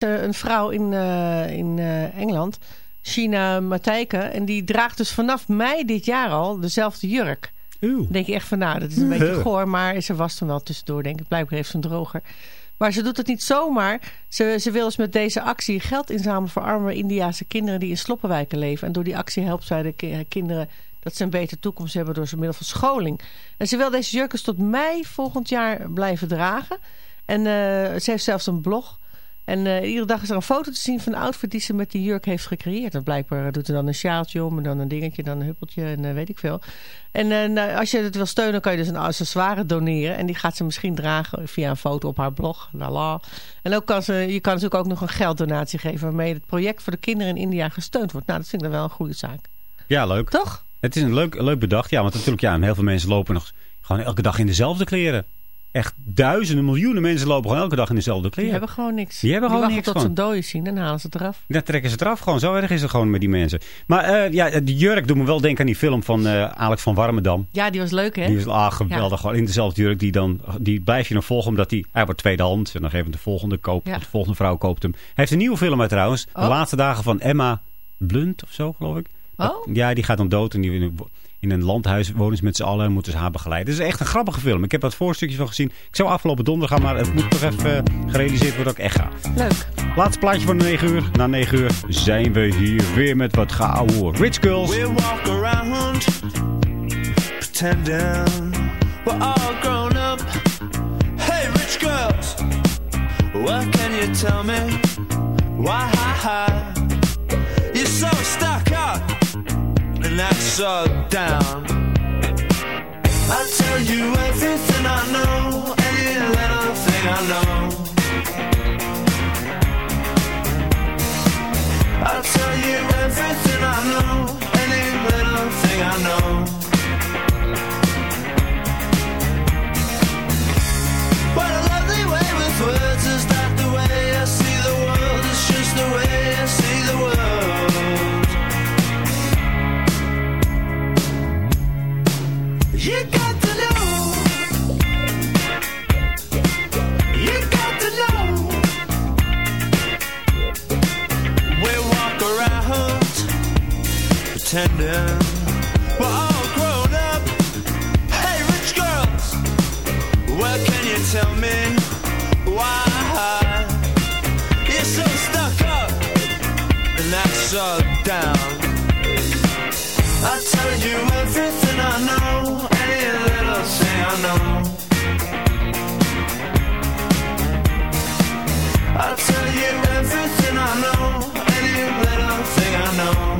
Eh, een vrouw in, uh, in uh, Engeland, China Matijke. En die draagt dus vanaf mei dit jaar al dezelfde jurk. Oeh. denk je echt van, nou, dat is een beetje goor. Maar ze was hem wel tussendoor, denk ik. Blijkbaar heeft ze een droger. Maar ze doet het niet zomaar. Ze, ze wil dus met deze actie geld inzamelen voor arme Indiase kinderen die in sloppenwijken leven. En door die actie helpt zij de kinderen dat ze een betere toekomst hebben door zijn middel van scholing. En ze wil deze jurkens tot mei volgend jaar blijven dragen. En uh, ze heeft zelfs een blog. En uh, iedere dag is er een foto te zien van de outfit die ze met die jurk heeft gecreëerd. En blijkbaar doet ze dan een sjaaltje om en dan een dingetje, dan een huppeltje en uh, weet ik veel. En uh, als je het wil steunen, kan je dus een accessoire doneren. En die gaat ze misschien dragen via een foto op haar blog. Lala. En ook kan ze, je kan natuurlijk ook nog een gelddonatie geven waarmee het project voor de kinderen in India gesteund wordt. Nou, dat vind ik dan wel een goede zaak. Ja, leuk. Toch? Het is een leuk, leuk bedacht. Ja, want natuurlijk, ja, heel veel mensen lopen nog gewoon elke dag in dezelfde kleren. Echt duizenden, miljoenen mensen lopen gewoon elke dag in dezelfde kleren. Die hebben gewoon niks. Die hebben die gewoon niks. tot ze dode zien en halen ze het eraf. Dan trekken ze het eraf. Gewoon zo erg is het gewoon met die mensen. Maar uh, ja, die jurk doet me wel denken aan die film van uh, Alex van Warmerdam. Ja, die was leuk hè? Die was ah, geweldig. Ja. Gewoon in dezelfde jurk. Die, dan, die blijf je nog volgen omdat die, hij wordt tweedehand. En dan geeft de volgende, koopt, ja. de volgende vrouw koopt hem. Hij heeft een nieuwe film uit trouwens. Oh. De laatste dagen van Emma Blunt of zo geloof ik. Oh? Ja, die gaat dan dood en die in een landhuis wonen ze met z'n allen en moeten ze haar begeleiden. Het is echt een grappige film. Ik heb wat voorstukjes van gezien. Ik zou afgelopen donderdag gaan, maar het moet toch even uh, gerealiseerd worden dat ik echt ga. Leuk. Laatste plaatje van de 9 uur. Na 9 uur zijn we hier weer met wat geouwe. Rich Girls. We walk around pretending we're all grown up. Hey rich girls, what can you tell me? Why you're so stuck up? And that's so down. Pretending we're all grown up. Hey, rich girls, well, can you tell me why you're so stuck up and that's so down? I tell you everything I know, any little thing I know. I tell you everything I know, any little thing I know.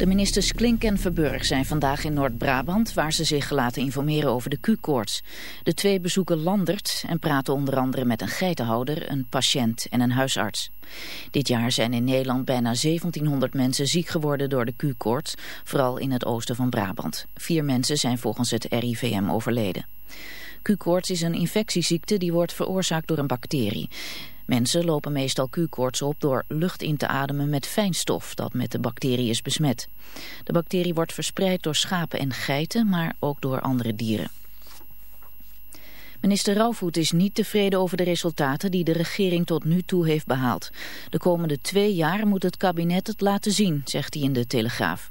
De ministers Klink en Verburg zijn vandaag in Noord-Brabant... waar ze zich laten informeren over de Q-koorts. De twee bezoeken Landert en praten onder andere met een geitenhouder... een patiënt en een huisarts. Dit jaar zijn in Nederland bijna 1700 mensen ziek geworden door de Q-koorts... vooral in het oosten van Brabant. Vier mensen zijn volgens het RIVM overleden. Q-koorts is een infectieziekte die wordt veroorzaakt door een bacterie... Mensen lopen meestal Q-koorts op door lucht in te ademen met fijnstof dat met de bacterie is besmet. De bacterie wordt verspreid door schapen en geiten, maar ook door andere dieren. Minister Rauwvoet is niet tevreden over de resultaten die de regering tot nu toe heeft behaald. De komende twee jaar moet het kabinet het laten zien, zegt hij in de Telegraaf.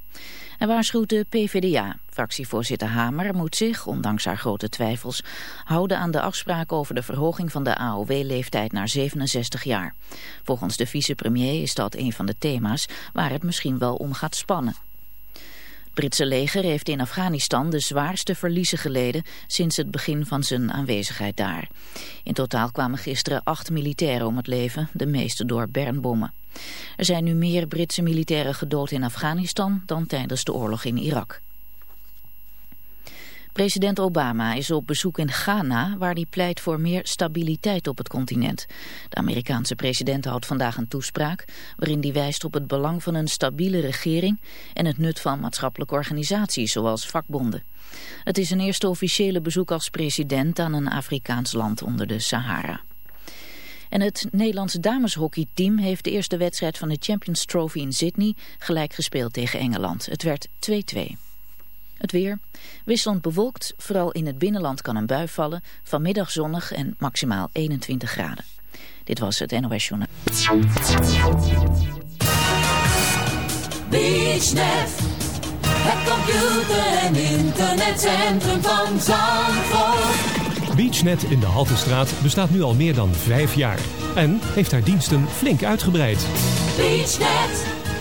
En waarschuwt de PvdA. Fractievoorzitter Hamer moet zich, ondanks haar grote twijfels, houden aan de afspraken over de verhoging van de AOW-leeftijd naar 67 jaar. Volgens de vicepremier is dat een van de thema's waar het misschien wel om gaat spannen. Het Britse leger heeft in Afghanistan de zwaarste verliezen geleden sinds het begin van zijn aanwezigheid daar. In totaal kwamen gisteren acht militairen om het leven, de meeste door bermbommen. Er zijn nu meer Britse militairen gedood in Afghanistan dan tijdens de oorlog in Irak. President Obama is op bezoek in Ghana, waar hij pleit voor meer stabiliteit op het continent. De Amerikaanse president houdt vandaag een toespraak, waarin hij wijst op het belang van een stabiele regering en het nut van maatschappelijke organisaties, zoals vakbonden. Het is een eerste officiële bezoek als president aan een Afrikaans land onder de Sahara. En het Nederlandse dameshockeyteam heeft de eerste wedstrijd van de Champions Trophy in Sydney gelijk gespeeld tegen Engeland. Het werd 2-2. Het weer. Wisselend bewolkt, vooral in het binnenland kan een bui vallen. Vanmiddag zonnig en maximaal 21 graden. Dit was het NOS Journaal. BeachNet, het computer- en internetcentrum van Zandvoort. BeachNet in de Haltestraat bestaat nu al meer dan vijf jaar. En heeft haar diensten flink uitgebreid. BeachNet.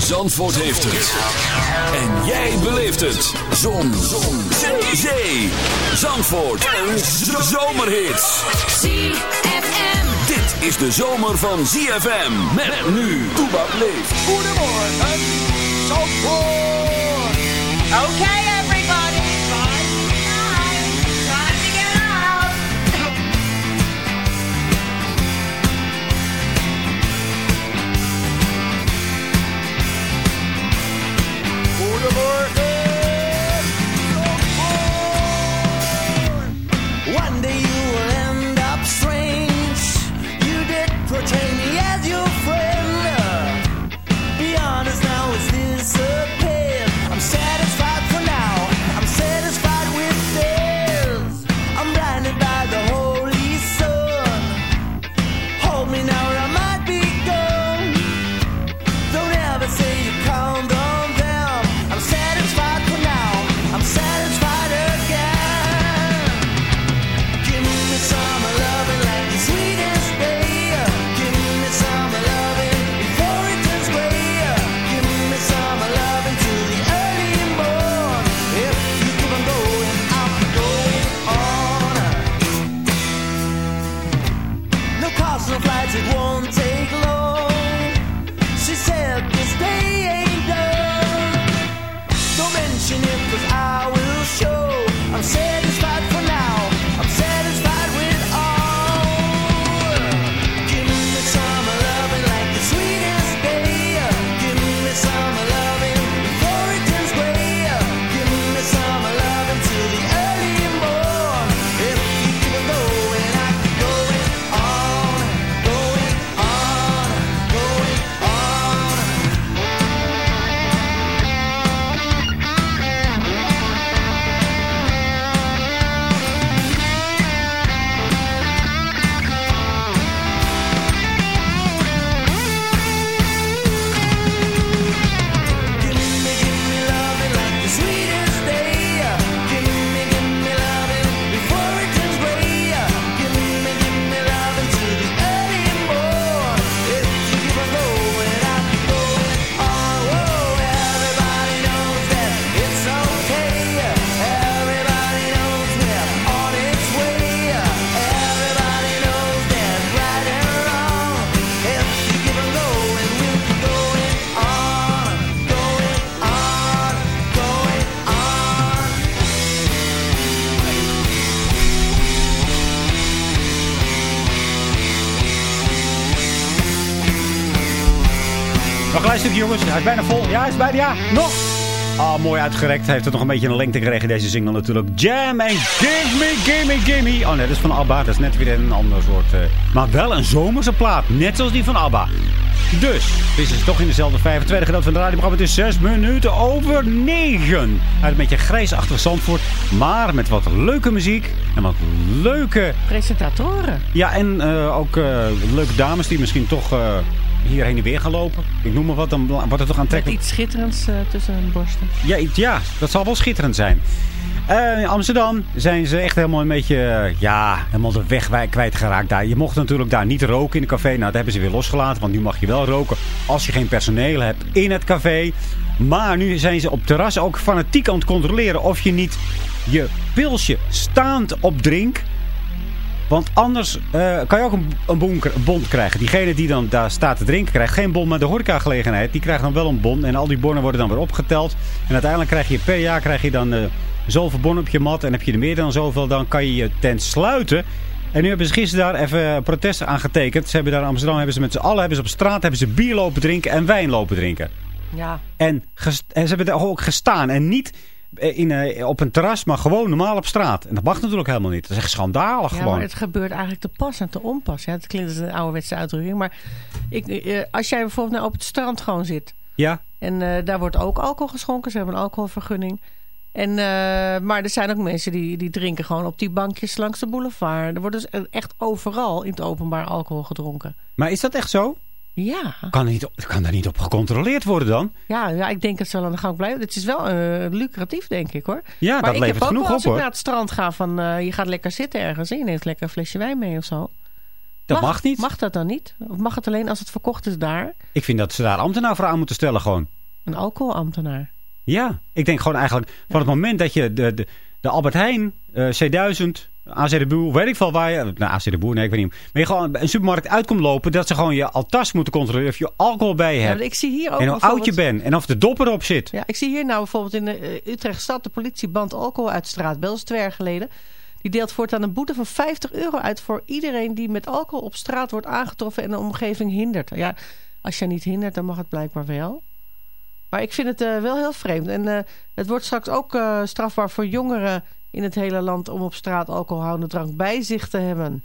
Zandvoort heeft het. En jij beleeft het. Zon. Zon. Zee. Zee. Zandvoort. Een zomerhit. ZFM. Dit is de zomer van ZFM. Met nu. Toebak leeft. Goedemorgen, Zandvoort. Okay, jongens. Hij is bijna vol. Ja, hij is bijna, ja, nog. Ah, mooi uitgerekt. Hij heeft het nog een beetje een lengte gekregen, deze single natuurlijk. Jam en Give Me, Gimme, Gimme. Oh nee, dat is van ABBA. Dat is net weer een ander soort... eh, maar wel een zomerse plaat. Net zoals die van ABBA. Dus, dit is toch in dezelfde vijf. Het tweede gedeelte van de radioprogramma. Het is zes minuten over negen. Uit een beetje grijsachtig Zandvoort. Maar met wat leuke muziek. En wat leuke... Presentatoren. Ja, en eh, ook eh, leuke dames die misschien toch hier heen en weer gaan lopen. Ik noem maar wat, dan wordt het toch Met aantrekkelijk. iets schitterends eh, tussen hun borsten. Ja, ja, dat zal wel schitterend zijn. Eh, in Amsterdam zijn ze echt helemaal een beetje, eh, ja, helemaal de weg wij- kwijtgeraakt daar. Je mocht natuurlijk daar niet roken in het café. Nou, dat hebben ze weer losgelaten, want nu mag je wel roken als je geen personeel hebt in het café. Maar nu zijn ze op terras ook fanatiek aan het controleren of je niet je pilsje staand opdrinkt. Want anders eh, kan je ook een, een, bon, een krijgen. Diegene die dan daar staat te drinken krijgt geen bon. Maar de horecagelegenheid die krijgt dan wel een bon. En al die bonnen worden dan weer opgeteld. En uiteindelijk krijg je per jaar krijg je dan eh, zoveel bonnen op je mat. En heb je er meer dan zoveel, dan kan je je tent sluiten. En nu hebben ze gisteren daar even protest aangetekend. Ze hebben daar in Amsterdam hebben ze met z'n allen hebben ze op straat hebben ze bier lopen drinken en wijn lopen drinken. Ja. En, en ze hebben daar ook gestaan. En niet in, eh, op een terras, maar gewoon normaal op straat. En dat mag natuurlijk helemaal niet. Dat is echt schandalig Ja, gewoon. maar het gebeurt eigenlijk te pas en te onpas. Ja, het klinkt als een ouderwetse uitdrukking. Maar ik, eh, als jij bijvoorbeeld nou op het strand gewoon zit. Ja, En eh, daar wordt ook alcohol geschonken. Ze hebben een alcoholvergunning. En, eh, maar er zijn ook mensen die, die drinken gewoon op die bankjes langs de boulevard. Er wordt dus echt overal in het openbaar alcohol gedronken. maar is dat echt zo? Ja, Kan, niet, kan daar niet op gecontroleerd worden dan? ja, ja ik denk dat ze wel aan de gang blijven. Het is wel eh, lucratief, denk ik hoor. Ja, maar dat ik levert heb ook genoeg wel als op ik hoor. naar het strand ga van eh, je gaat lekker zitten ergens. En je neemt lekker een flesje wijn mee of zo. Dat mag, niet. Mag dat dan niet? Of mag het alleen als het verkocht is daar? Ik vind dat ze daar ambtenaar voor aan moeten stellen gewoon. Een alcoholambtenaar. Ja, ik denk gewoon eigenlijk van het moment dat je de, de, de Albert Heijn, eh, C1000, AC de Boer, weet ik veel waar je... Nou, AC de Boer, nee, ik weet niet. Maar je gewoon een supermarkt uit komt lopen, dat ze gewoon je altas moeten controleren of je alcohol bij je hebt. ik zie hier ook en hoe oud je bent en of de dop erop zit. Ja, ik zie hier nou bijvoorbeeld in de, eh, Utrecht stad de politie band alcohol uit straatbeeld. Dat is twee jaar geleden. Die deelt voortaan een boete van 50 euro uit voor iedereen die met alcohol op straat wordt aangetroffen en de omgeving hindert. Ja, als je niet hindert, dan mag het blijkbaar wel. Maar ik vind het eh, wel heel vreemd. En eh, het wordt straks ook eh, strafbaar voor jongeren in het hele land om op straat alcoholhoudende drank bij zich te hebben.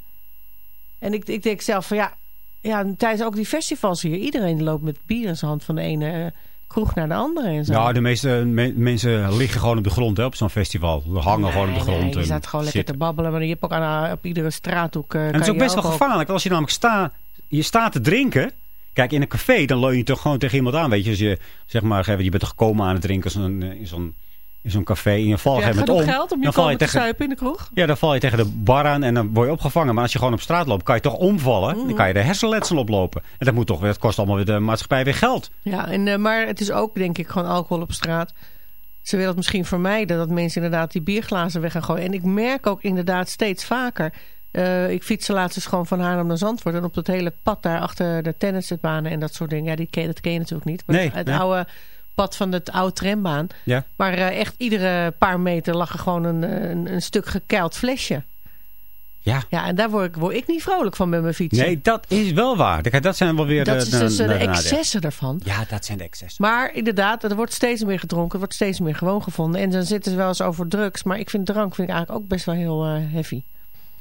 En ik, ik denk zelf van ja, ja, tijdens ook die festivals hier, iedereen loopt met bier in zijn hand van de ene eh, kroeg naar de andere en zo. Ja, de meeste me- mensen liggen gewoon op de grond hè, op zo'n festival. Ze hangen gewoon op de grond. nee, je staat gewoon lekker zitten. te babbelen. Maar je hebt ook aan, op iedere straathoek... eh, En het is ook best wel gevaarlijk. Als je namelijk sta, je staat te drinken. Kijk, in een café, dan leun je toch gewoon tegen iemand aan. Weet je, als je zeg maar, je bent toch gekomen aan het drinken zo'n, in zo'n in zo'n café. En je valt moment genoeg om. geld om je dan val je te tegen, in de kroeg? ja, dan val je tegen de bar aan en dan word je opgevangen. Maar als je gewoon op straat loopt, kan je toch omvallen. Mhm. Dan kan je de hersenletsel oplopen. En dat, moet toch, weer- dat kost allemaal weer de maatschappij weer geld. Ja, en, eh, maar het is ook denk ik gewoon alcohol op straat. Ze willen het misschien vermijden dat mensen inderdaad die bierglazen weg gaan gooien. En ik merk ook inderdaad steeds vaker... eh, ik fiets laatst dus gewoon van Haarlem naar Zandvoort. En op dat hele pad daar achter de tennisbanen en dat soort dingen. Ja, die ken, dat ken je natuurlijk niet. Maar Nee, het, het nee. oude pad van de oude trambaan. Ja. Maar eh, echt iedere paar meter lag er gewoon een, een, een stuk gekeild flesje. Ja. Ja, en daar word ik, word ik niet vrolijk van met mijn fietsen. Nee, dat is wel waar. Kijk, Dat zijn wel weer dat de, is dus de, de, excessen ervan. Ja, dat zijn de excessen. Maar inderdaad, er wordt steeds meer gedronken. Er wordt steeds meer gewoon gevonden. En dan zitten ze wel eens over drugs. Maar ik vind drank vind ik eigenlijk ook best wel heel eh, heavy.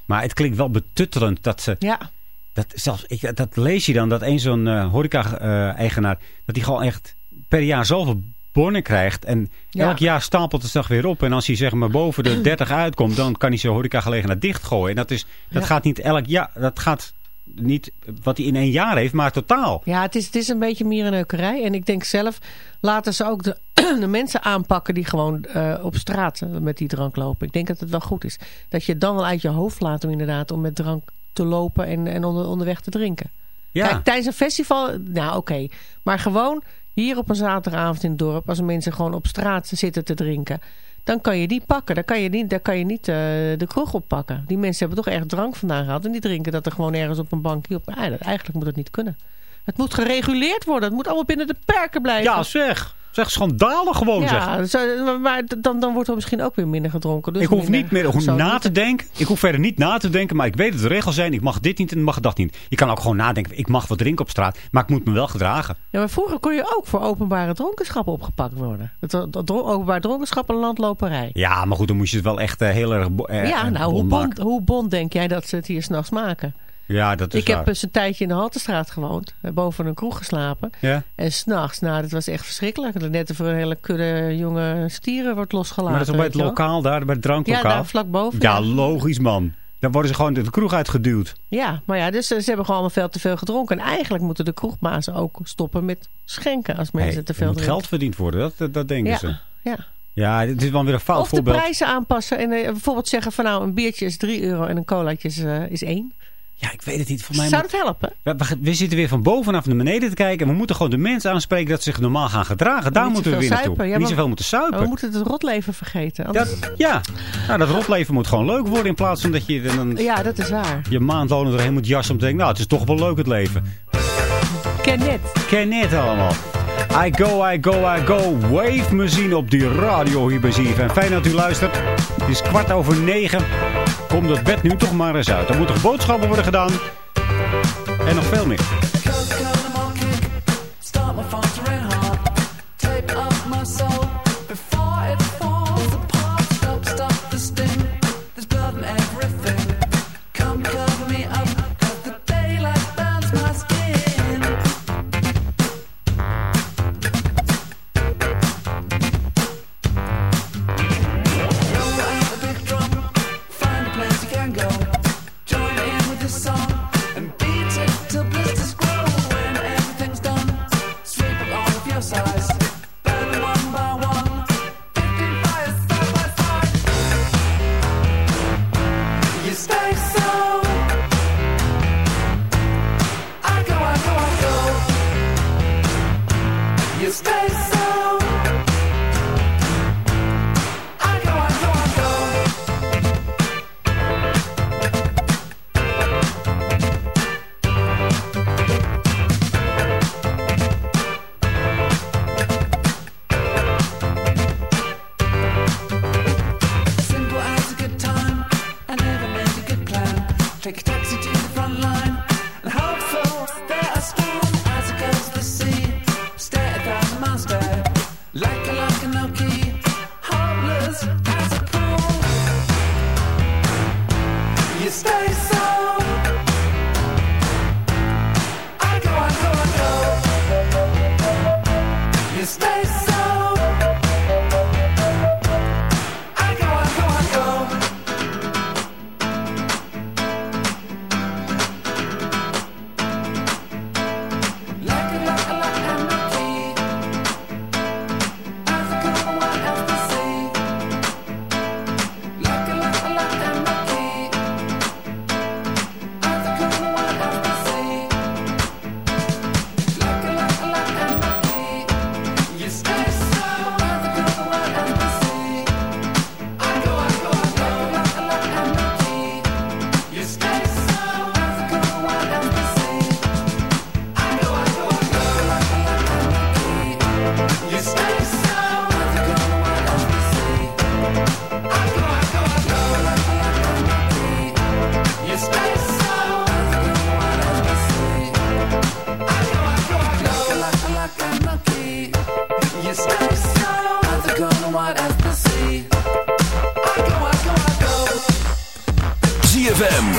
Maar het klinkt wel betuttelend dat ze... Ja, Dat, zelfs, ik, dat lees je dan, dat een zo'n eh, horeca-eigenaar... dat hij gewoon echt per jaar zoveel bonnen krijgt. En Ja. elk jaar stapelt het zich weer op. En als hij zeg maar boven de 30 uitkomt... dan kan hij zijn horecagelegenheid dichtgooien. En dat, is, dat Ja. gaat niet elk jaar... Dat gaat niet wat hij in één jaar heeft, maar totaal. ja het, is, het is een beetje mierenneukerij. En ik denk zelf, laten ze ook de, de mensen aanpakken... die gewoon eh, op straat met die drank lopen. Ik denk dat het wel goed is. Dat je het dan wel uit je hoofd laat om inderdaad... om met drank te lopen en, en onder, onderweg te drinken. Ja. Kijk, tijdens een festival, nou oké. Maar gewoon hier op een zaterdagavond in het dorp... als mensen gewoon op straat zitten te drinken... dan kan je die pakken. Dan kan je niet, dan kan je niet eh, de kroeg oppakken. Die mensen hebben toch echt drank vandaan gehad... en die drinken dat er gewoon ergens op een bankje op... Eigenlijk moet het niet kunnen. Het moet gereguleerd worden. Het moet allemaal binnen de perken blijven. Ja, zeg. Is echt schandalig gewoon, zeg. Ja, zo- maar dan, dan wordt er misschien ook weer minder gedronken. Dus ik hoef minder- niet meer na te denken. Ik hoef verder niet na te denken, maar ik weet dat er regels zijn. Ik mag dit niet en ik mag dat niet. Je kan ook gewoon nadenken, ik mag wat drinken op straat, maar ik moet me wel gedragen. Ja, maar vroeger kon je ook voor openbare dronkenschap opgepakt worden. Het, dat, openbaar dronkenschap en landloperij. Ja, maar goed, dan moest je het wel echt eh, heel erg eh, ja, eh, nou, hoe bond hoe bond denk jij dat ze het hier s'nachts maken? Ja, dat is Ik heb eens een tijdje in de Haltestraat gewoond. eh, Boven een kroeg geslapen. Ja? En s'nachts, nou, dat was echt verschrikkelijk. Net voor een hele kudde jonge stieren wordt losgelaten. Maar dat is bij het lokaal daar, bij het dranklokaal. Ja, daar vlak boven. Ja, logisch man. Dan worden ze gewoon de kroeg uitgeduwd. Ja, maar ja, dus eh, ze hebben gewoon allemaal veel te veel gedronken. En eigenlijk moeten de kroegbazen ook stoppen met schenken als mensen Hey, te veel moet drinken. geld verdiend worden, dat, dat, dat denken ja, ze. ja. Ja, dit is wel weer een fout Of de voorbeeld. prijzen aanpassen en eh, bijvoorbeeld zeggen van nou een biertje is 3 euro en een colaatje is, eh, is 1. Ja, ik weet het niet. Voor mij Zou moet- dat helpen? we, zitten weer van bovenaf naar beneden te kijken. En we moeten gewoon de mensen aanspreken dat ze zich normaal gaan gedragen. Daar moeten we weer naartoe. Ja, niet zoveel moeten suipen. We moeten het rotleven vergeten. Anders- Dat, ja, nou, dat rotleven moet gewoon leuk worden in plaats van dat je dan Ja, dat is waar. je maandlonen erheen moet jassen om te denken, nou, het is toch wel leuk het leven. Ken net. Ken het allemaal. I go, I go, I go. Wave machine op die radio hier bij ZFM. Fijn dat u luistert. Het is kwart over negen. Kom dat bed nu toch maar eens uit. Er moeten boodschappen worden gedaan. En nog veel meer.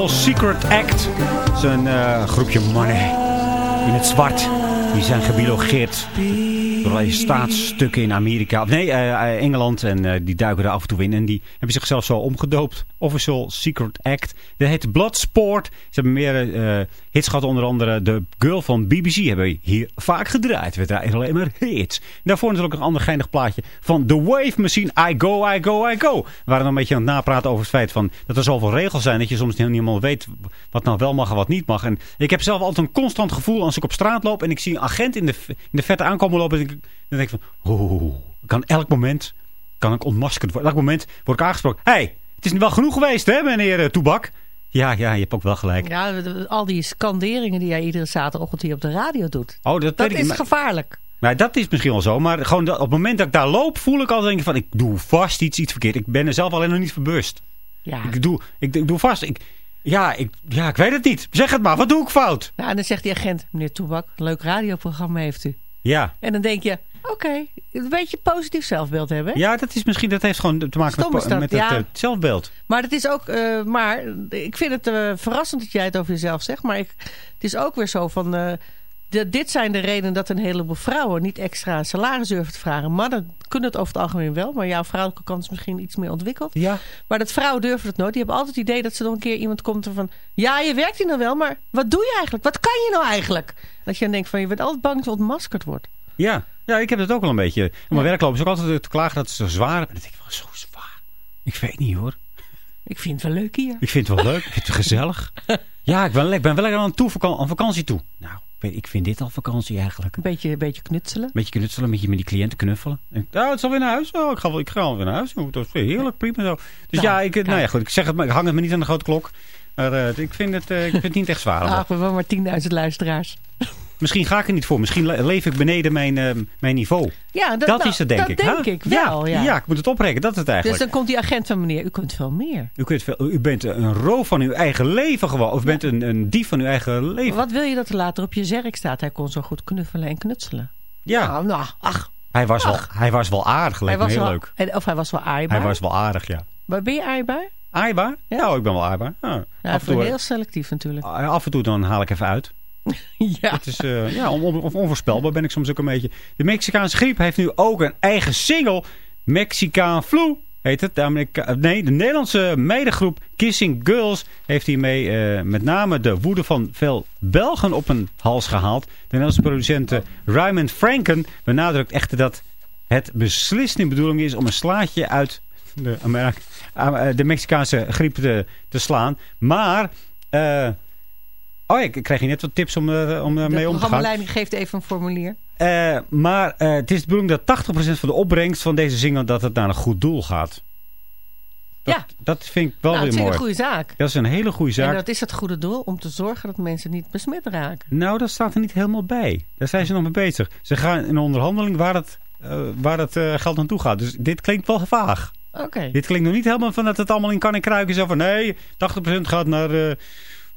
Secret Act. Een eh, groepje mannen in het zwart. Die zijn gebiologeerd allerlei staatsstukken in Amerika. Nee, eh, eh, Engeland. En eh, die duiken er af en toe in. En die hebben zichzelf zo omgedoopt. Official Secret Act. Dat heet Bloodsport. Ze hebben meer eh, hits gehad. Onder andere de Girl van BBC hebben hier vaak gedraaid. We draaien alleen maar hits. En daarvoor natuurlijk een ander geinig plaatje van The Wave Machine. I Go, I Go, I Go. We waren een beetje aan het napraten over het feit van dat er zoveel regels zijn. Dat je soms niet helemaal weet wat nou wel mag en wat niet mag. En ik heb zelf altijd een constant gevoel als ik op straat loop. En ik zie een agent in de, in de verte aankomen lopen. En ik, dan denk ik van, oeh, kan elk moment kan ik ontmaskerd worden. Elk moment word ik aangesproken. Hé, hey, het is nu wel genoeg geweest hè meneer eh, Toebak. Ja, ja, je hebt ook wel gelijk. Ja, al die scanderingen die jij iedere zaterdagochtend hier op de radio doet. Oh, dat, Dat is Maar- gevaarlijk. Maar dat is misschien wel zo. Maar gewoon op het moment dat ik daar loop, voel ik al denk ik van... Ik doe vast iets, iets verkeerd. Ik ben er zelf alleen nog niet verbewust. Ja. Ik doe, ik, ik doe vast... Ik, ja, ik, ja, ik weet het niet. Zeg het maar. Wat doe ik fout? Nou, en dan zegt die agent, meneer Toebak, leuk radioprogramma heeft u. Ja. En dan denk je, oké, een beetje positief zelfbeeld hebben. hè? Ja, dat is misschien... Dat heeft gewoon te maken Stom met, dat, met het eh, zelfbeeld. Maar het is ook, eh, maar ik vind het eh, verrassend dat jij het over jezelf zegt. Maar ik, het is ook weer zo van, de- dit zijn de redenen dat een heleboel vrouwen niet extra salaris durven te vragen. Mannen kunnen het over het algemeen wel, maar jouw vrouwelijke kant is misschien iets meer ontwikkeld. Ja. Maar dat vrouwen durven het nooit. Die hebben altijd het idee dat ze nog een keer iemand komt en van, ja, je werkt hier nou wel, maar wat doe je eigenlijk? Wat kan je nou eigenlijk? Dat je dan denkt van, je bent altijd bang dat je ontmaskerd wordt. Ja. ja, ik heb het ook wel een beetje. Op mijn werk lopen ze ook altijd te klagen dat het zo zwaar is. En dan denk ik van, zo zwaar. Ik weet niet hoor. Ik vind het wel leuk hier. Ik vind het wel leuk. Ik vind het gezellig. Ja, ik ben, ik ben wel lekker aan, toe, aan vakantie toe. Nou, weet- ik vind dit al vakantie eigenlijk. Een beetje, beetje knutselen. Een beetje knutselen, een beetje met die cliënten knuffelen. En, oh, het is alweer naar huis. Oh, ik ga, wel, ik ga alweer naar huis. Dat is heerlijk, prima zo. Dus Nou, ja, ik, nou ja, goed, ik zeg het, maar ik hang het me niet aan de grote klok. Maar eh, ik, vind het, eh, ik vind het niet echt zwaar. Ah, we hebben maar 10.000 luisteraars. Misschien ga ik er niet voor. Misschien le- leef ik beneden mijn, eh, mijn niveau. Ja, dat, Dat nou, is het, denk dat ik. denk ik wel, ja. ja. ik moet het oprekenen. Dat is het Dus eigenlijk. dan komt die agent van meneer, u kunt veel meer. U, kunt veel, u bent een roof van uw eigen leven gewoon. Of u bent een, een dief van uw eigen leven. Wat wil je dat er later op je zerk staat? Hij kon zo goed knuffelen en knutselen. Ja, Nou, nou ach. hij, was wel, hij was wel aardig. Leek Hij was heel wel, leuk. en- Of hij was wel aaibaar. Hij was wel aardig, ja. Maar ben je aaibaar? Aaibaar? Ja, oh, ik ben wel aaibaar. Ja, Ja, af, en toe, heel selectief natuurlijk. af en toe dan haal ik even uit. Ja. Het is, eh, ja, on, on- of onvoorspelbaar ben ik soms ook een beetje. De Mexicaanse griep heeft nu ook een eigen single. Mexicaan Flu heet het. De Amerika- nee, de Nederlandse meidengroep Kissing Girls heeft hiermee eh, met name de woede van veel Belgen op een hals gehaald. De Nederlandse producent eh, Raymond Franken benadrukt echter dat het beslist de bedoeling is om een slaatje uit de, Ameri- eh, de Mexicaanse griep te, te slaan. Maar... eh, Oh, ja, ik krijg hier net wat tips om, er om De ermee om te gaan. programmaleiding geeft even een formulier. Eh, maar eh, het is de bedoeling dat 80% van de opbrengst van deze single dat het naar een goed doel gaat. Dat, Ja. dat vind ik wel nou, dat weer is mooi. een goede zaak. Dat is een hele goede zaak. En dat is het goede doel om te zorgen dat mensen niet besmet raken. Nou, dat staat er niet helemaal bij. Daar zijn ze nog mee bezig. Ze gaan in onderhandeling waar het, eh, waar het eh, geld naartoe gaat. Dus dit klinkt wel vaag. Oké. Dit klinkt nog niet helemaal van dat het allemaal in kan en kruiken. Zo van nee, 80% gaat naar,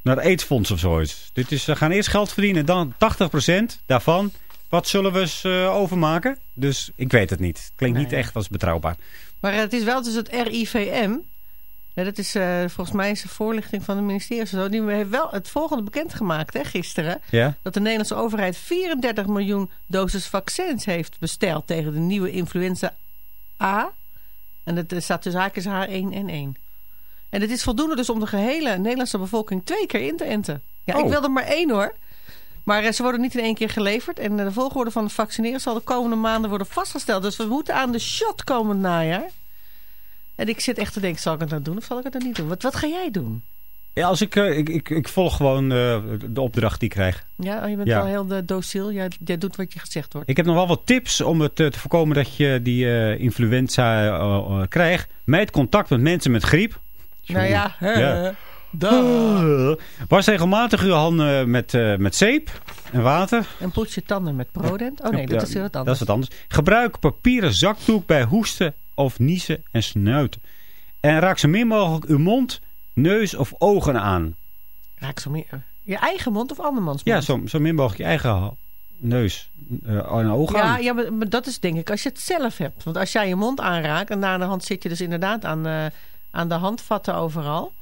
eh naar aidsfonds of zoiets. Dit is, ze gaan eerst geld verdienen en dan 80% daarvan. Wat zullen we eens eh, overmaken? Dus ik weet het niet. Het klinkt niet echt als betrouwbaar. Maar het is wel dus het RIVM. Ja, dat is eh, volgens mij is de voorlichting van het ministerie. Zo. Die heeft wel het volgende bekendgemaakt hè, gisteren. Ja? Dat de Nederlandse overheid 34 miljoen doses vaccins heeft besteld tegen de nieuwe influenza A. En dat eh, staat tussen haakjes H1N1. En het is voldoende dus om de gehele Nederlandse bevolking twee keer in te enten. Ja, ik Oh. wil er maar één hoor. Maar eh, ze worden niet in één keer geleverd. En eh, de volgorde van het vaccineren zal de komende maanden worden vastgesteld. Dus we moeten aan de shot komend najaar. En ik zit echt te denken, zal ik het nou doen of zal ik het nou niet doen? Wat, wat ga jij doen? Ja, als ik, eh, ik, ik, ik volg gewoon de opdracht die ik krijg. Ja, oh, je bent Ja. wel heel de dociel. Jij, jij doet wat je gezegd wordt. Ik heb nog wel wat tips om het te voorkomen dat je die influenza krijgt. Meid contact met mensen met griep. Nou ja, hè, Ja. Was regelmatig uw handen met, eh, met zeep en water. En poets je tanden met Prodent. Oh nee, dat Ja, is heel wat Dat anders. is wat anders. Gebruik papieren zakdoek bij hoesten of niezen en snuiten. En raak zo min mogelijk uw mond, neus of ogen aan. Raak zo meer. Je eigen mond of andermans Ja, mond? zo, zo min mogelijk je eigen neus eh, en ogen Ja, aan. ja maar, maar dat is denk ik als je het zelf hebt. Want als jij je mond aanraakt en na de hand zit je dus inderdaad aan, eh, aan de handvatten overal.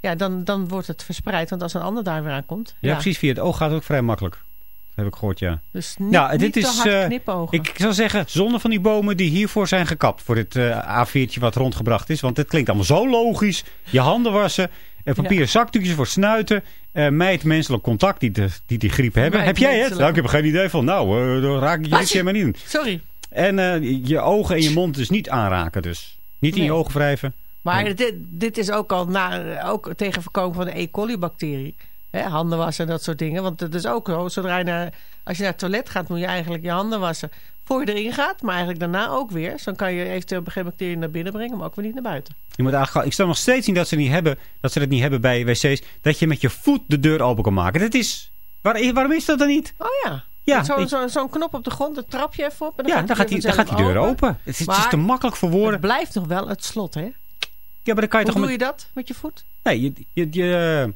ja, dan, dan wordt het verspreid. Want als een ander daar weer aankomt. Ja, precies. Via het oog gaat het ook vrij makkelijk. Dat heb ik gehoord, ja. Dus niet, Nou, niet dit te is, hard eh. Ik zou zeggen, zonder van die bomen die hiervoor zijn gekapt. Voor dit eh A4'tje wat rondgebracht is. Want het klinkt allemaal zo logisch. Je handen wassen. En papieren zakdoekjes voor snuiten. eh meid menselijk contact die, de, die die griep hebben. Heb jij het? Nou, ik heb er geen idee van. Nou, eh, dan raak ik je dit keer maar niet. doen. Sorry. En je ogen en je mond dus niet aanraken dus. Niet in je ogen wrijven. Maar dit, dit is ook al na, ook tegen voorkomen van de E. coli-bacterie. Handen wassen en dat soort dingen. Want het is ook zo, zodra je naar, als je naar het toilet gaat, moet je eigenlijk je handen wassen. Voor je erin gaat, maar eigenlijk daarna ook weer. Dus dan kan je eventueel geen bacteriën naar binnen brengen, maar ook weer niet naar buiten. Je moet eigenlijk, ik sta nog steeds niet dat ze, niet hebben, dat ze dat niet hebben bij wc's. Dat je met je voet de deur open kan maken. Dat is, waar, waarom is dat dan niet? Oh ja. Ja, Zo'n zo, knop op de grond, dat trap je even op. En dan Ja, gaat dan gaat, die, dan gaat die deur open. Het is, het is te makkelijk voor woorden. Het blijft nog wel het slot, hè? Ja, maar dan kan je Hoe toch doe met- je dat met je voet? Nee, je, je, je,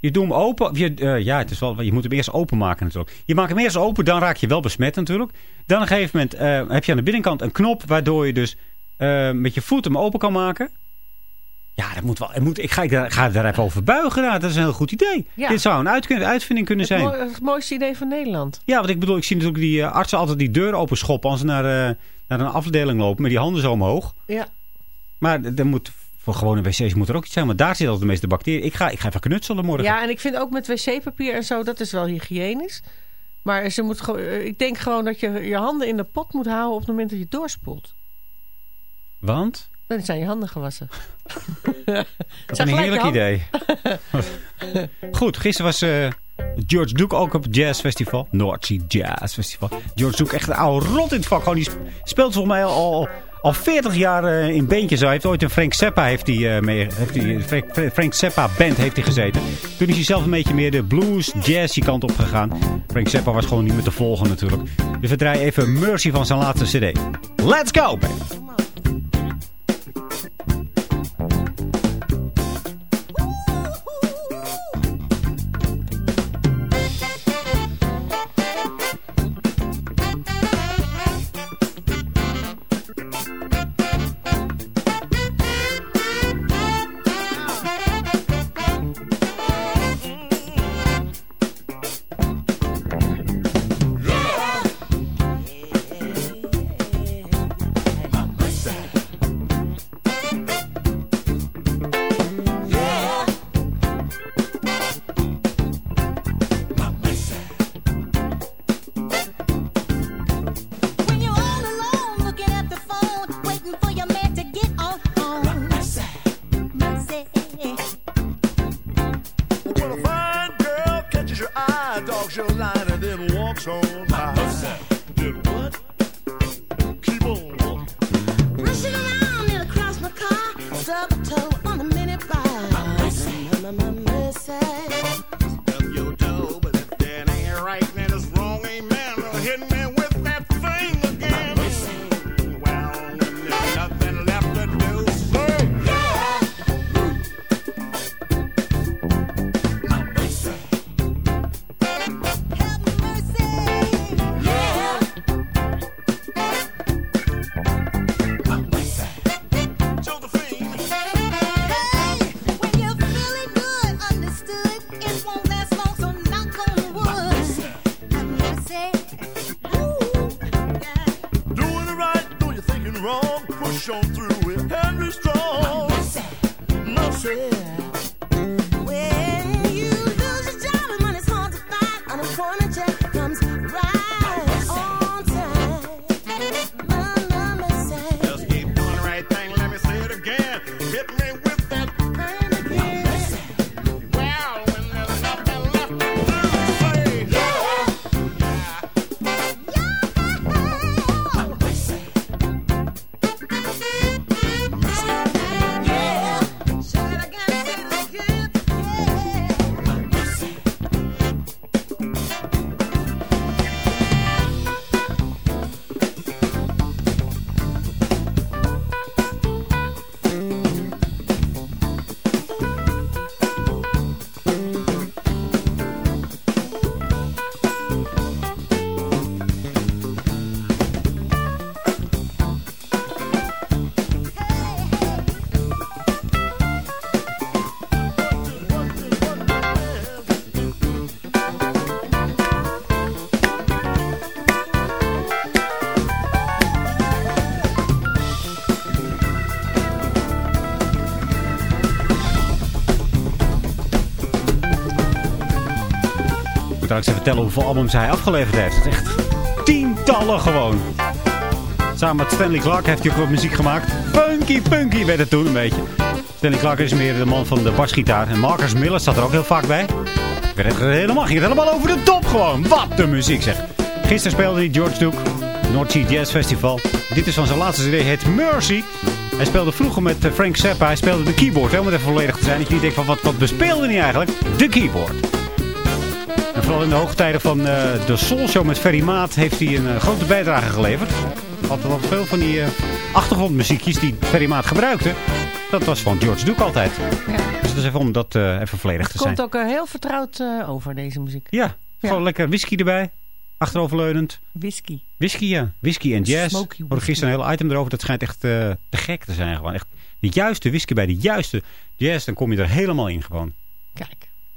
je doet hem open. Je, eh, ja, het is wel, je moet hem eerst openmaken natuurlijk. Je maakt hem eerst open, dan raak je wel besmet natuurlijk. Dan op een gegeven moment eh, heb je aan de binnenkant een knop... waardoor je dus eh, met je voet hem open kan maken. Ja, dat moet wel. Het moet, ik ga, ik daar- ga daar even over buigen. Nou, dat is een heel goed idee. Ja. Dit zou een uit- uitvinding kunnen Het, zijn. mooi- het mooiste idee van Nederland. Ja, want ik bedoel, ik zie natuurlijk die artsen altijd die deur open schoppen... als ze naar, naar een afdeling lopen met die handen zo omhoog. Ja. Maar er moet, voor gewone wc's moet er ook iets zijn. Want daar zitten altijd de meeste bacteriën. Ik ga, ik ga even knutselen morgen. Ja, en ik vind ook met wc-papier en zo, dat is wel hygiënisch. Maar ze moet, gewoon- eh, ik denk gewoon dat je je handen in de pot moet houden op het moment dat je doorspoelt. Want? Dan zijn je handen gewassen. Dat is een heerlijk idee. Goed, gisteren was eh, George Duke ook op het Jazz Festival. North Sea Jazz Festival. George Duke echt een oude rot in het vak. Gewoon, die sp- speelt volgens mij al, al 40 jaar eh, in bandjes. Hij ooit een Frank Zappa heeft hij, eh, heeft Frank, Zappa band heeft hij gezeten. Toen is hij zelf een beetje meer de blues, jazzy kant op gegaan. Frank Zappa was gewoon niet meer te volgen natuurlijk. Dus we draaien even Mercy van zijn laatste cd. Let's go! baby. Straks even vertellen hoeveel albums hij afgeleverd heeft. Het is echt tientallen gewoon. Samen met Stanley Clark heeft hij ook wat muziek gemaakt. Punky Punky werd het toen een beetje. Stanley Clark is meer de man van de basgitaar. En Marcus Miller zat er ook heel vaak bij. Werd het helemaal, ging het helemaal over de top gewoon. Wat de muziek zeg. Gisteren speelde hij George Duke. North Sea Jazz Festival. Dit is van zijn laatste CD. Het Mercy. Hij speelde vroeger met eh, Frank Zappa. Hij speelde de keyboard. Hè, om het even volledig te zijn. Dat je niet denkt van wat, wat bespeelde hij eigenlijk? De keyboard. Vooral in de hoogtijden van eh, de Soul Show met Ferry Maat heeft hij een eh, grote bijdrage geleverd. Had wel veel van die eh, achtergrondmuziekjes die Ferry Maat gebruikte. Dat was van George Duke altijd. Ja. Dus dat is even om dat even volledig te zijn. Komt ook heel vertrouwd over, deze muziek. Ja, gewoon lekker whisky erbij. Achteroverleunend. Whisky. Whisky, ja. Whisky en jazz. Smoky hadden gisteren een heel item erover. Dat schijnt echt te gek te zijn. Gewoon echt de juiste whisky bij de juiste jazz. Dan kom je er helemaal in gewoon.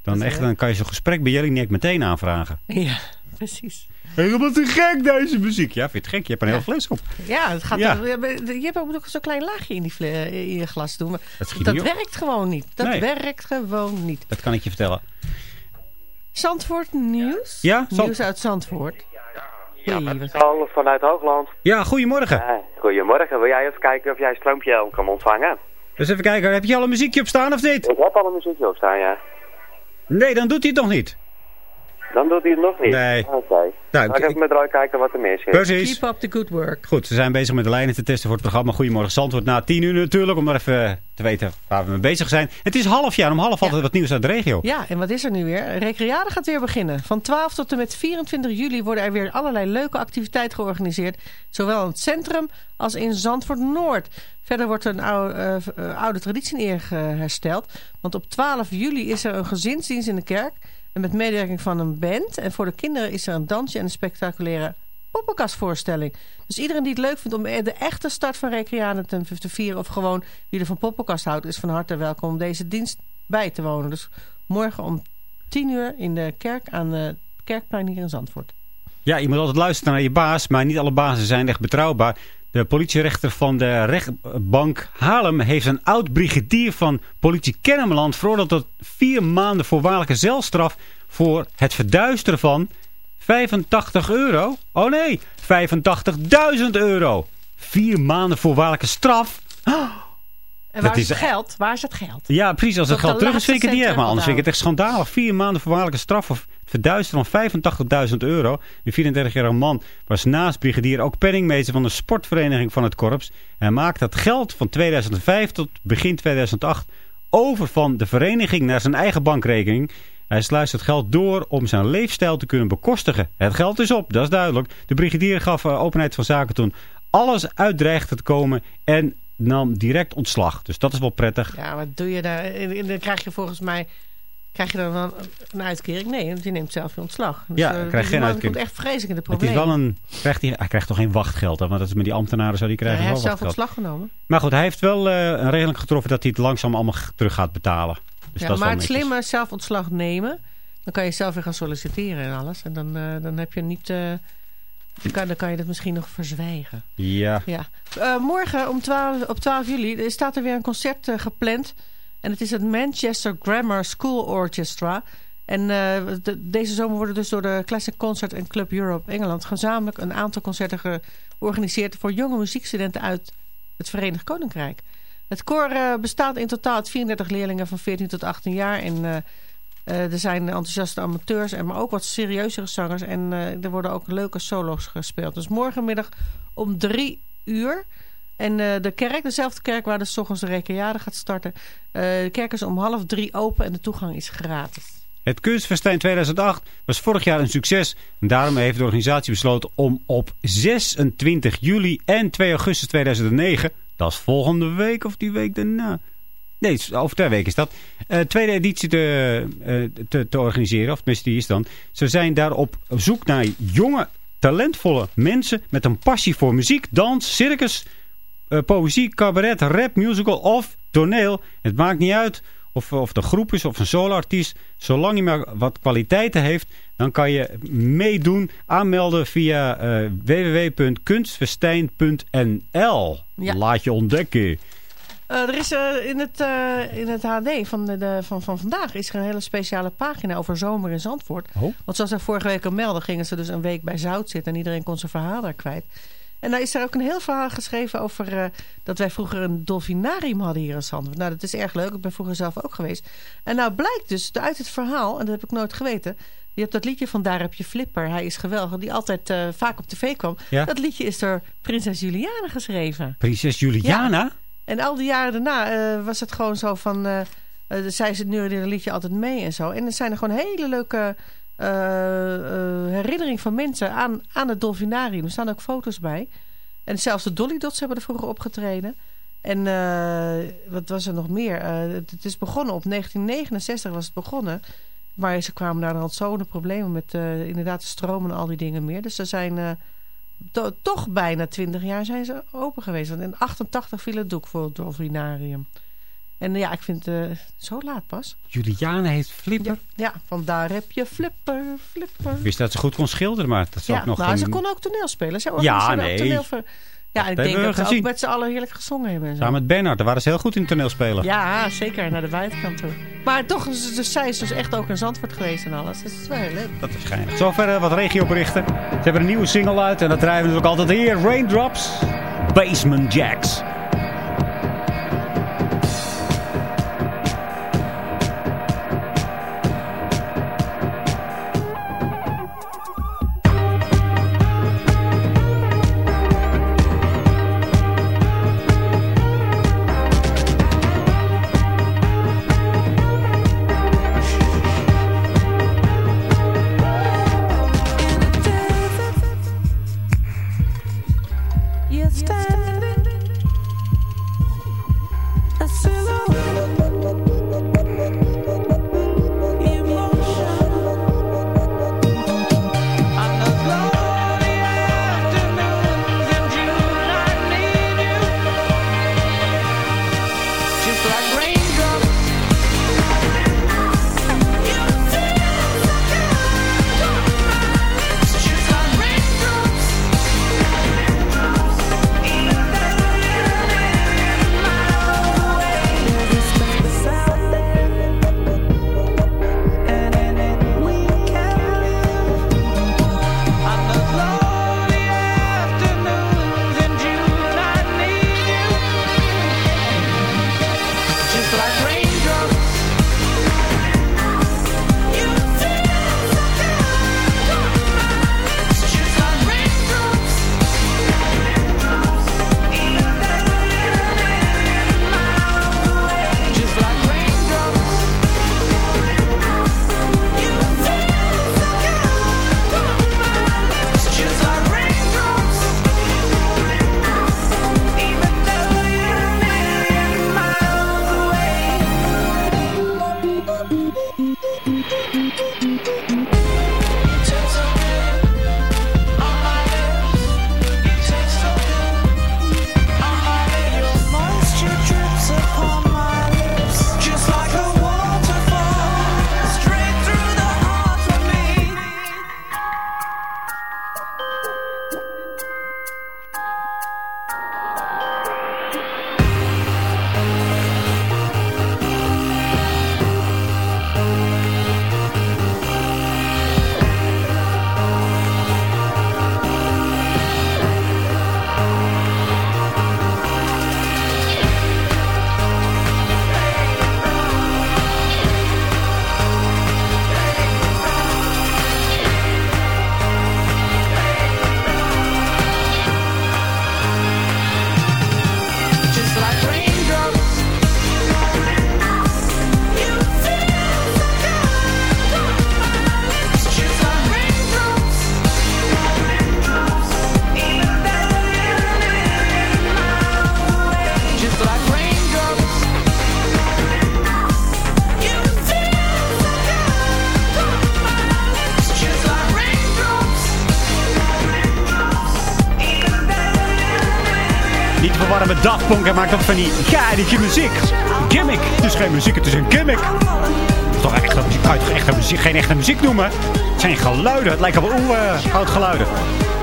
Dan, echt, dan kan je zo'n gesprek bij Jellinek meteen aanvragen. Ja, precies. Helemaal te gek deze muziek. Ja, vind je het gek? Je hebt een heel fles op. Ja, het gaat Ja. je hebt ook nog zo'n klein laagje in, die fle- in je glas doen. Maar Dat dat werkt gewoon niet. Dat Nee. werkt gewoon niet. Dat kan ik je vertellen. Zandvoort nieuws? Ja, Zand- Nieuws uit Zandvoort. Ja, Paul vanuit Hoogland. Ja, goedemorgen. Ja, goedemorgen. Wil jij even kijken of jij een stroompje kan ontvangen? Dus even kijken. Heb je al een muziekje op staan of niet? Ik heb al een muziekje op staan, ja. Nee, dan doet hij nog niet. Dan doet hij het nog niet? Nee. Oké. Nou, Zal ik ik- even met Roy kijken wat er mis is? Precies. Keep up the good work. Goed, ze zijn bezig met de lijnen te testen voor het programma Goedemorgen Zandvoort. Na tien uur natuurlijk, om maar even te weten waar we mee bezig zijn. Het is half jaar, om half altijd wat nieuws uit de regio. Ja, en wat is er nu weer? Recreade gaat weer beginnen. Van 12 tot en met 24 juli worden er weer allerlei leuke activiteiten georganiseerd. Zowel in het centrum als in Zandvoort Noord. Verder wordt een oude, eh, oude traditie in eer hersteld. Want op 12 juli is er een gezinsdienst in de kerk. En met medewerking van een band. En voor de kinderen is er een dansje en een spectaculaire poppenkastvoorstelling. Dus iedereen die het leuk vindt om de echte start van Recreade te, te vieren... of gewoon wie er van poppenkast houdt... is van harte welkom om deze dienst bij te wonen. Dus morgen om 10 uur in de kerk aan de Kerkplein hier in Zandvoort. Ja, je moet altijd luisteren naar je baas, maar niet alle bazen zijn echt betrouwbaar. De politierechter van de rechtbank Haarlem heeft een oud-brigadier van politie Kennemerland veroordeeld tot vier maanden voorwaardelijke celstraf voor het verduisteren van 85 euro. Oh nee, 85.000 euro. Vier maanden voorwaardelijke straf. En Dat waar is is- het geld? Waar is het geld? Ja, precies. Als het Tot de geld terug is, vind ik het niet erg. Maar anders vind ik het echt schandalig. Vier maanden voorwaardelijke straf het verduisteren van 85.000 euro. Een 34-jarige man was naast brigadier ook penningmeester van de sportvereniging van het korps. Hij maakte het geld van 2005 tot begin 2008 over van de vereniging naar zijn eigen bankrekening. Hij sluist het geld door om zijn leefstijl te kunnen bekostigen. Het geld is op, dat is duidelijk. De brigadier gaf eh, openheid van zaken toen alles uit dreigde te komen en nam direct ontslag. Dus dat is wel prettig. Ja, wat doe je daar? En dan krijg je volgens mij... Krijg je dan wel een uitkering? Nee, want je neemt zelf je ontslag. Dus, Ja, eh, dan krijg geen uitkering. komt echt vreselijk in de Het is problemen. wel een, krijgt hij, hij krijgt toch geen wachtgeld, hè? want dat is met die ambtenaren zo, die Ja, krijgen hij wel heeft zelf ontslag genomen. Maar goed, hij heeft wel eh, een regeling getroffen dat hij het langzaam allemaal terug gaat betalen. Dus ja, dat maar het slimme zelf ontslag nemen. Dan kan je zelf weer gaan solliciteren en alles. En dan, eh, dan heb je niet... dan, kan, dan kan je dat misschien nog verzwijgen. Ja. Ja. Eh, morgen om 12, op 12 juli staat er weer een concert eh, gepland. En het is het Manchester Grammar School Orchestra. En eh, de- deze zomer worden dus door de Classic Concert en Club Europe Engeland... gezamenlijk een aantal concerten georganiseerd... voor jonge muziekstudenten uit het Verenigd Koninkrijk. Het koor bestaat in totaal uit 34 leerlingen van 14 tot 18 jaar. En er zijn enthousiaste amateurs, en maar ook wat serieuzere zangers. En eh, er worden ook leuke solo's gespeeld. Dus morgenmiddag om drie uur. En eh, de kerk, dezelfde kerk waar de 's ochtends de recreade gaat starten. eh, de kerk is om half drie open en de toegang is gratis. Het kunstfestijn 2008 was vorig jaar een succes. En daarom heeft de organisatie besloten om op 26 juli en 2 augustus 2009... dat is volgende week of die week daarna... Nee, over twee weken is dat. eh, tweede editie te, eh, te, te organiseren. Of tenminste, die is dan. Ze zijn daar op zoek naar jonge, talentvolle mensen... met een passie voor muziek, dans, circus, eh, poëzie, cabaret, rap, musical of toneel. Het maakt niet uit of, of de groep is of een soloartiest. Zolang je maar wat kwaliteiten heeft, dan kan je meedoen. Aanmelden via www.kunstfestijn.nl. Ja. Laat je ontdekken. Eh, er is eh, in, het, eh, in het HD van, de, de- van, van vandaag is er een hele speciale pagina over zomer in Zandvoort. Oh. Want zoals wij vorige week al melden, gingen ze dus een week bij Zout zitten en iedereen kon zijn verhaal daar kwijt. En daar is er ook een heel verhaal geschreven over dat wij vroeger een dolfinarium hadden hier in Zandvoort. Nou, dat is erg leuk. Ik ben vroeger zelf ook geweest. En nou blijkt dus uit het verhaal, en dat heb ik nooit geweten... Je hebt dat liedje van Daar heb je Flipper. Hij is geweldig. Die altijd vaak op tv kwam. Ja. Dat liedje is door prinses Juliana geschreven. Prinses Juliana? En al die jaren daarna eh, was het gewoon zo van... zij ze nu in een liedje altijd mee en zo. En er zijn er gewoon hele leuke eh, eh, herinneringen van mensen aan, aan het dolfinarium. Er staan ook foto's bij. En zelfs de Dolly Dots hebben er vroeger opgetreden. En wat was er nog meer? Het, het is begonnen op 1969 was het begonnen. Maar ze kwamen de hand zo'n problemen met inderdaad de stroom en al die dingen meer. Dus ze zijn to- toch bijna 20 jaar zijn ze open geweest. Want in 88 viel het doek voor het dolfinarium. En ja, ik vind het eh, zo laat pas. Juliana heeft Flipper. Ja, vandaar heb je flipper, flipper. Ik wist dat ze goed kon schilderen, maar dat zou Ja, ook nog een- ze kon ook toneel spelen. Ze Ja, nee. toneelver- Ja, ik denk we dat ze ook met z'n allen heerlijk gezongen hebben. En zo. Samen met Bernard, daar waren ze heel goed in toneelspelen. Ja, zeker. Naar de buitenkant toe. Maar toch, dus zij is dus echt ook in Zandvoort geweest en alles. Dus dat is wel heel leuk. Dat is geinig. Zover eh, wat regioberichten. Ze hebben een nieuwe single uit en dat draaien we natuurlijk altijd hier. Raindrops, Basement Jacks. Hij maakt ook van die geidige muziek. Gimmick. Het is geen muziek, het is een gimmick. Toch echt muziek. Kan je toch echt een muziek, geen echte muziek noemen? Het zijn geluiden. Het lijken wel oeh, oud geluiden.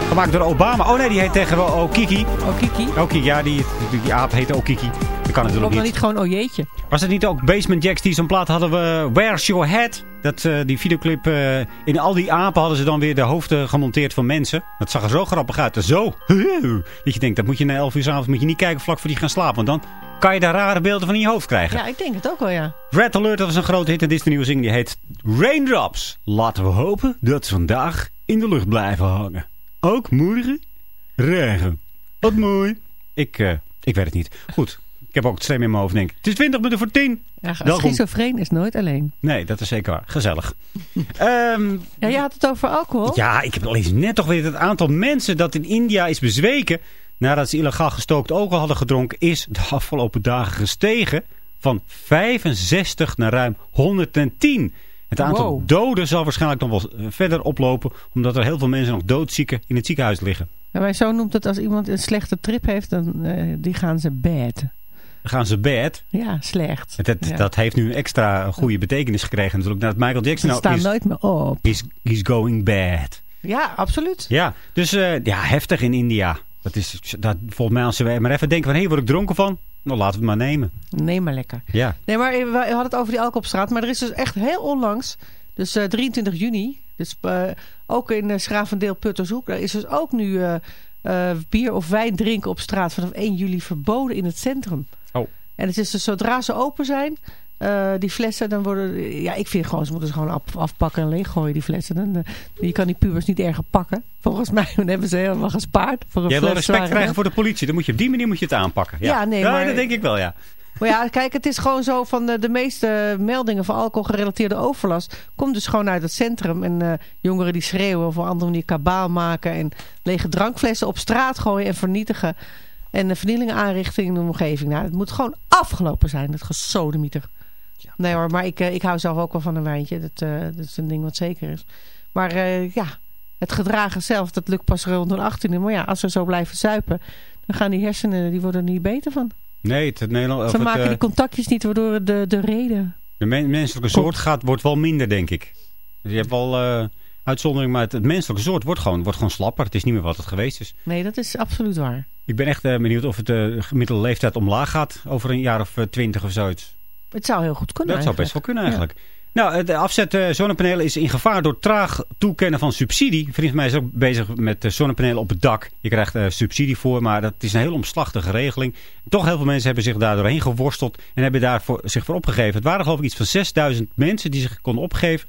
Gemaakt door Obama. Oh nee, die heet tegen wel Okiki. Okiki? Okiki, ja, die, die, die aap heette Okiki. Dat kan natuurlijk dan niet. niet gewoon oh jeetje. Was het niet ook Basement Jacks die zo'n plaat hadden? We, Where's Your Head? Dat, eh, die videoclip, eh, in al die apen hadden ze dan weer de hoofden gemonteerd van mensen. Dat zag er zo grappig uit. Zo. Dat je denkt, dat moet je na 11 uur 's avonds moet je niet kijken vlak voor die gaan slapen. Want dan kan je daar rare beelden van in je hoofd krijgen. Ja, ik denk het ook wel, ja. Red Alert, dat was een grote hit. En dit is de nieuwe zing, die heet Raindrops. Laten we hopen dat ze vandaag in de lucht blijven hangen. Ook morgen regen. Wat mooi. Ik, eh, ik weet het niet. Goed, ik heb ook het stem in mijn hoofd, denk ik. Het is 20 minuten voor 10. ja schizofreen is nooit alleen. Nee, dat is zeker waar. Gezellig. Ehm, Ja, je had het over alcohol. ja, ik heb alleen net toch weer het aantal mensen dat in India is bezweken... nadat ze illegaal gestookt alcohol hadden gedronken... is de afgelopen dagen gestegen van 65 naar ruim 110. Het aantal Wow. doden zal waarschijnlijk nog wel eh, verder oplopen... omdat er heel veel mensen nog doodzieken in het ziekenhuis liggen. En mijn zoon noemt het als iemand een slechte trip heeft, dan eh, die gaan ze bad. Gaan ze bad. Ja, slecht. Dat, Ja. dat heeft nu een extra goede betekenis gekregen natuurlijk. Dat Michael Jackson Ze nou staan is, nooit meer op. is, is going bad. Ja, absoluut. Ja, dus eh, ja, heftig in India. Dat is, dat, volgens mij als we maar even denken van, hé, hey, word ik dronken van? Nou, laten we het maar nemen. Neem maar lekker. Ja. Nee, maar we hadden het over die alcohol op straat. Maar er is dus echt heel onlangs, dus eh, 23 juni, dus eh, ook in Schravendeel Puttershoek, daar is dus ook nu eh, eh, bier of wijn drinken op straat vanaf 1 juli verboden in het centrum. En het is dus zodra ze open zijn, eh, die flessen, dan worden... Ja, ik vind gewoon, ze moeten ze gewoon af, afpakken en leeggooien, die flessen. Dan, eh, je kan die pubers niet erger pakken. Volgens mij dan hebben ze helemaal gespaard voor een Jij wil respect krijgen voor de politie. Dan moet je op die manier moet je het aanpakken. Ja, Ja, nee, maar- dat denk ik wel, ja. Maar ja, kijk, het is gewoon zo van de, de meeste meldingen van alcoholgerelateerde overlast... komt dus gewoon uit het centrum. En eh, jongeren die schreeuwen of op een andere manier kabaal maken... en lege drankflessen op straat gooien en vernietigen. En de vernielingen aanrichten in de omgeving. Nou, het moet gewoon afgelopen zijn, dat gesodemieter. Nee hoor, maar ik, eh, ik hou zelf ook wel van een wijntje. Dat, eh, dat is een ding wat zeker is. Maar eh, ja, het gedragen zelf, dat lukt pas rond de 18e. Maar ja, als we zo blijven zuipen... dan gaan die hersenen, die worden er niet beter van. Nee, het, Nederland, Ze het, maken die contactjes niet, waardoor de, de reden... de men- menselijke soort gaat, wordt wel minder, denk ik. Dus je hebt wel uitzondering, maar het, het menselijke soort wordt gewoon, wordt gewoon slapper. Het is niet meer wat het geweest is. Nee, dat is absoluut waar. Ik ben echt eh, benieuwd of het de gemiddelde leeftijd omlaag gaat over een jaar of eh, twintig of zoiets. Het zou heel goed kunnen Dat zou best wel kunnen eigenlijk. Nou, de afzet eh, zonnepanelen is in gevaar door traag toekennen van subsidie. Een vriend van mij is ook bezig met eh, zonnepanelen op het dak. Je krijgt eh, subsidie voor, maar dat is een heel omslachtige regeling. Toch heel veel mensen hebben zich daar doorheen geworsteld en hebben daar voor, zich voor opgegeven. Het waren geloof ik iets van 6000 mensen die zich konden opgeven.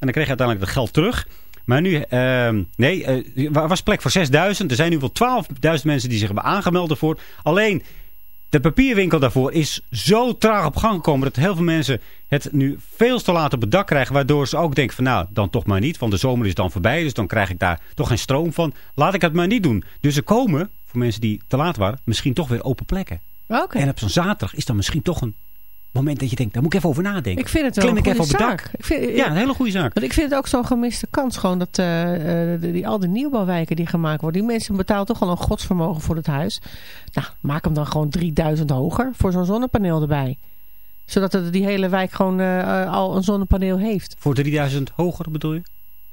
En dan kreeg je uiteindelijk het geld terug. Maar nu, ehm, nee, eh, er was plek voor 6000. Er zijn nu wel 12.000 mensen die zich hebben aangemeld ervoor. Alleen, de papierwinkel daarvoor is zo traag op gang gekomen... dat heel veel mensen het nu veel te laat op het dak krijgen... waardoor ze ook denken van nou, dan toch maar niet. Want de zomer is dan voorbij, dus dan krijg ik daar toch geen stroom van. Laat ik het maar niet doen. Dus er komen, voor mensen die te laat waren... misschien toch weer open plekken. Oké. En op zo'n zaterdag is dan misschien toch een moment dat je denkt... daar moet ik even over nadenken. Ik vind het wel Klim een ik even op het dak. Ik vind, Ja, een hele goede zaak. Want ik vind het ook zo'n gemiste kans gewoon dat eh, eh, die, die- al die nieuwbouwwijken die gemaakt worden. Die mensen betalen toch al een godsvermogen voor het huis. Nou, maak hem dan gewoon 3000 hoger voor zo'n zonnepaneel erbij. Zodat het, die hele wijk gewoon eh, al een zonnepaneel heeft. Voor 3000 hoger bedoel je?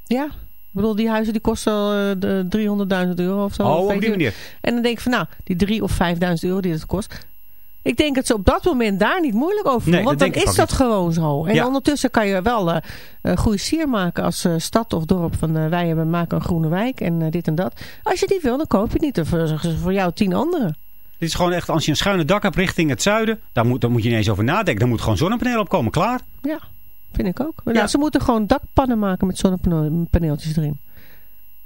Ja, ik bedoel, die huizen die kosten de 300.000 euro of zo. Oh, Of op die manier. En dan denk ik van nou, die 3 of 5.000 euro die het kost. Ik denk dat ze op dat moment daar niet moeilijk over doen. Nee, want dan is dat gewoon zo. En Ja. ondertussen kan je wel een goede sier maken als eh, stad of dorp. Van wij hebben, maken een groene wijk en dit en dat. Als je die wil, dan koop je het niet. Ze voor jou tien anderen. Dit is gewoon echt, als je een schuine dak hebt richting het zuiden... dan moet, dan moet je niet eens over nadenken. Dan moet gewoon zonnepanelen opkomen, klaar. Ja, vind ik ook. Nou, ze moeten gewoon dakpannen maken met zonnepaneeltjes erin.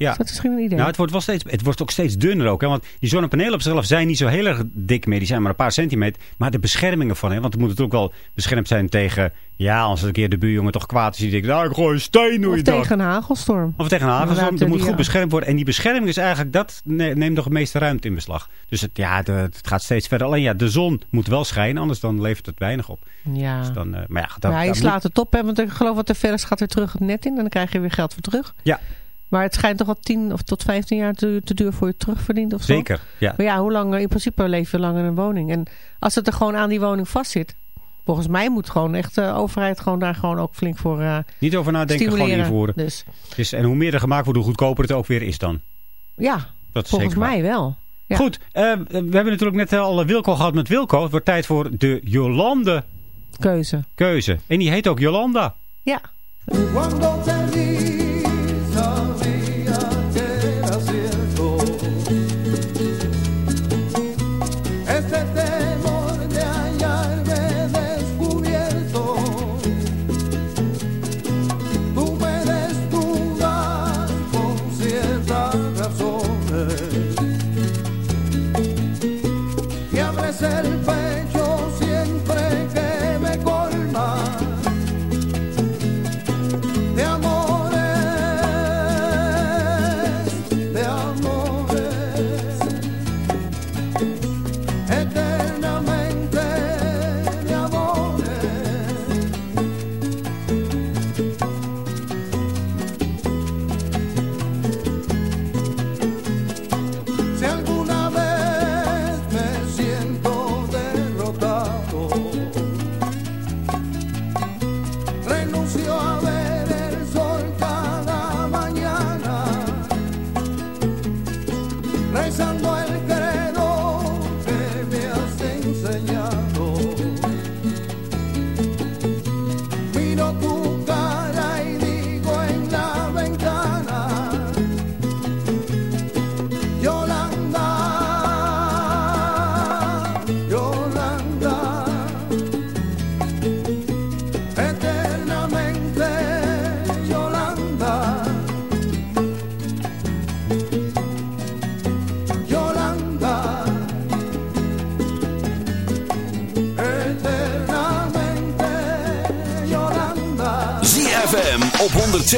Ja. Is dat misschien een idee? Nou, het wordt, wel steeds, het wordt ook steeds dunner ook. Hè? Want die zonnepanelen op zichzelf zijn niet zo heel erg dik meer. Die zijn maar een paar centimeter. Maar de beschermingen van, hè? want het moet natuurlijk wel beschermd zijn tegen... Ja, als een keer de buurjongen toch kwaad is. Die denkt, nou, ik gooi een steen of je dak. tegen een hagelstorm. Of tegen een hagelstorm. Dat moet goed ja. beschermd worden. En die bescherming is eigenlijk, dat ne- neemt nog het meeste ruimte in beslag. Dus het, ja, de- het gaat steeds verder. Alleen ja, de zon moet wel schijnen, anders dan levert het weinig op. Ja. Dus dan, eh, maar ja, dat, ja, je dat slaat het op, hè, want ik geloof dat de verder gaat weer terug het net in. En dan krijg je weer geld voor terug. Ja. Maar het schijnt toch al 10 of tot 15 jaar te, te duur voor je terugverdient of zo. Zeker, ja. Maar ja, hoe lang, in principe leef je lang in een woning. En als het er gewoon aan die woning vastzit. Volgens mij moet gewoon echt de overheid gewoon daar gewoon ook flink voor eh Niet over nadenken, gewoon stimuleren. invoeren. Dus Dus, en hoe meer er gemaakt wordt, hoe goedkoper het ook weer is dan. ja, Dat is volgens zeker mij wel. Goed, eh, we hebben natuurlijk net al Wilco gehad met Wilco. Het wordt tijd voor de Jolande Keuze. keuze. En die heet ook Jolanda. Ja.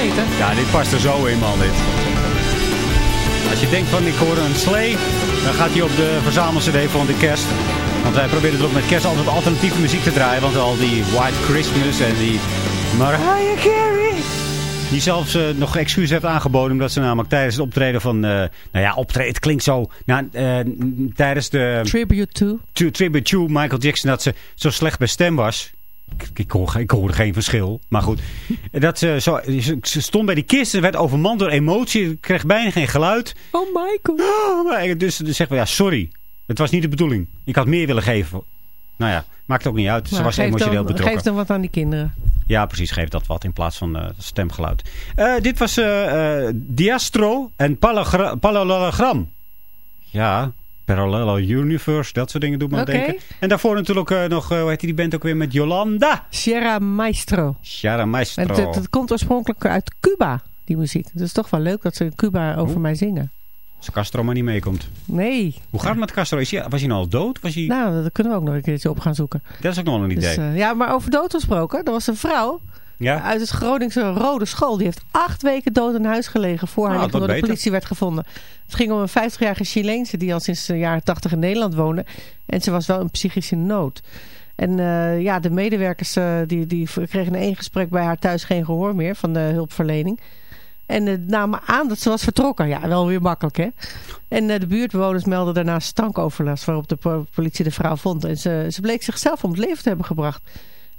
Weten. Ja, dit past er zo in, man, dit. Als je denkt van, ik hoor een slee, dan gaat hij op de verzamel-cd van de kerst. Want wij proberen er ook met kerst altijd alternatieve muziek te draaien. Want al die White Christmas en die Mariah Carey. Die zelfs eh, nog excuus heeft aangeboden. Omdat ze namelijk tijdens het optreden van... eh, nou ja, optreden, het klinkt zo... Nou, eh, tijdens de... Tribute to. to, tribute to Michael Jackson dat ze zo slecht bij stem was. Ik, ik, hoor, ik hoorde geen verschil, maar goed. Dat ze, zo, ze, stond bij die kist en werd overmand door emotie. Kreeg bijna geen geluid. Oh, Michael. Maar dus dus zeggen we, ja, sorry. Het was niet de bedoeling. Ik had meer willen geven. Nou ja, maakt ook niet uit. Ze was emotioneel dan, betrokken. Geef dan wat aan die kinderen. Ja, precies. Geef dat wat in plaats van eh, stemgeluid. Eh, dit was eh, eh, Diastro en Parallelogram. Ja, Parallel Universe, dat soort dingen doet me aan denken. En daarvoor natuurlijk eh, nog, eh, hoe heet die band ook weer, met Yolanda. Sierra Maestro. Shara Maestro. Het, het, het komt oorspronkelijk uit Cuba, die muziek. Het is toch wel leuk dat ze in Cuba over mij zingen. Als Castro maar niet meekomt. Nee. Hoe gaat het met Castro? Is hij, was hij nou al dood? Was hij... Nou, dat kunnen we ook nog een keertje op gaan zoeken. Dat is ook nog een idee. Dus, ja, maar over dood gesproken. Er was een vrouw ja? uit het Groningse Rode School. Die heeft acht weken dood in huis gelegen voor haar Nou, door de politie werd gevonden. Het ging om een 50-jarige Chileense die al sinds de jaren 80 in Nederland woonde. En ze was wel in psychische nood. En eh, ja, de medewerkers eh, die, die kregen in één gesprek bij haar thuis geen gehoor meer van de hulpverlening. En eh, namen aan dat ze was vertrokken. Ja, wel weer makkelijk hè. En de buurtbewoners meldden daarna stankoverlast waarop de po- politie de vrouw vond. En ze, ze bleek zichzelf om het leven te hebben gebracht.